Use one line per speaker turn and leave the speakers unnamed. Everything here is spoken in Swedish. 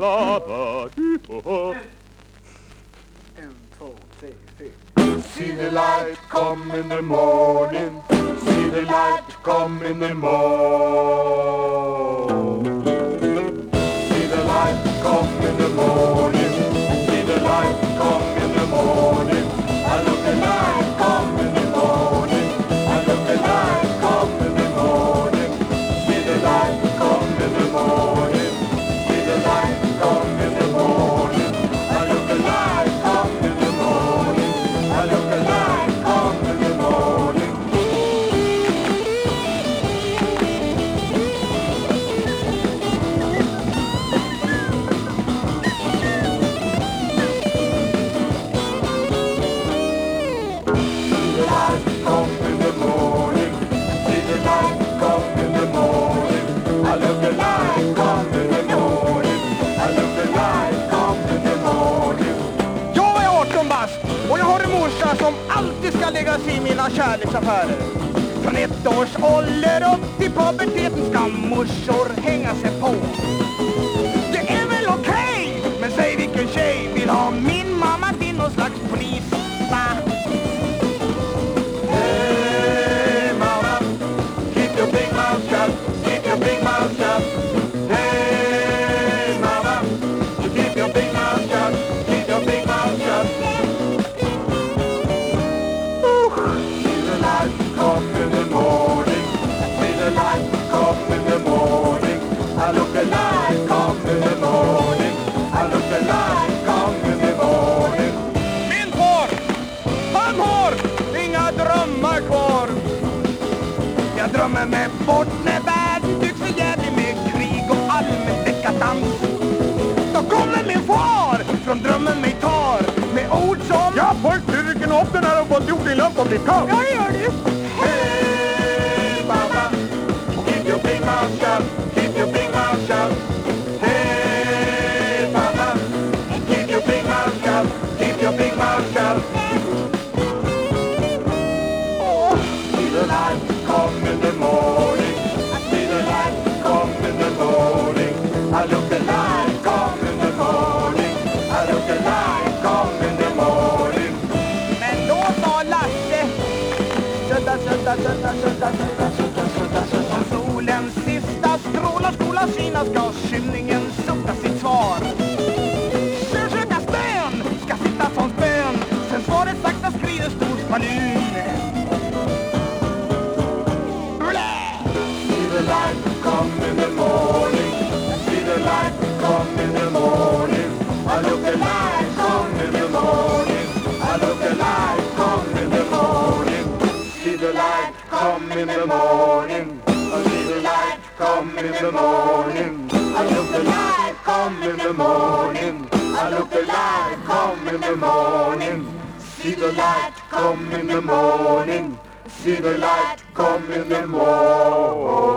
Rabba-di-bo-ho.
En, två, tre.
See the light come in the morning. See the light come in the morning.
Alltid ska lägga sig i mina kärleksaffärer. Från ett års ålder upp till puberteten ska morsor hänga sig på. Det är väl okej, men säg vilken tjej vill ha min mamma till någon slags polis? Va?
Hey eh, mama, keep your big mouth shut.
Drömmer mig bort när världen tycks förjävlig med krig och allmän dekadans. Då kommer min far från drömmen mig tar med ord som
Ja, folk, du rycker upp den här och fått din lampa bli kall.
Jag gör det.
Hey, mama, keep your big mouth shut. Keep your big mouth shut.
Skola ska skymningen sota sitt svar. Söka spön ska sitta som spön Sen svaret sakta skrider stor spanun.
See the light in the morning. in the morning. I look alive, come in the morning. I look alive, come in the morning. See the light come in the morning. See the light come in the morning.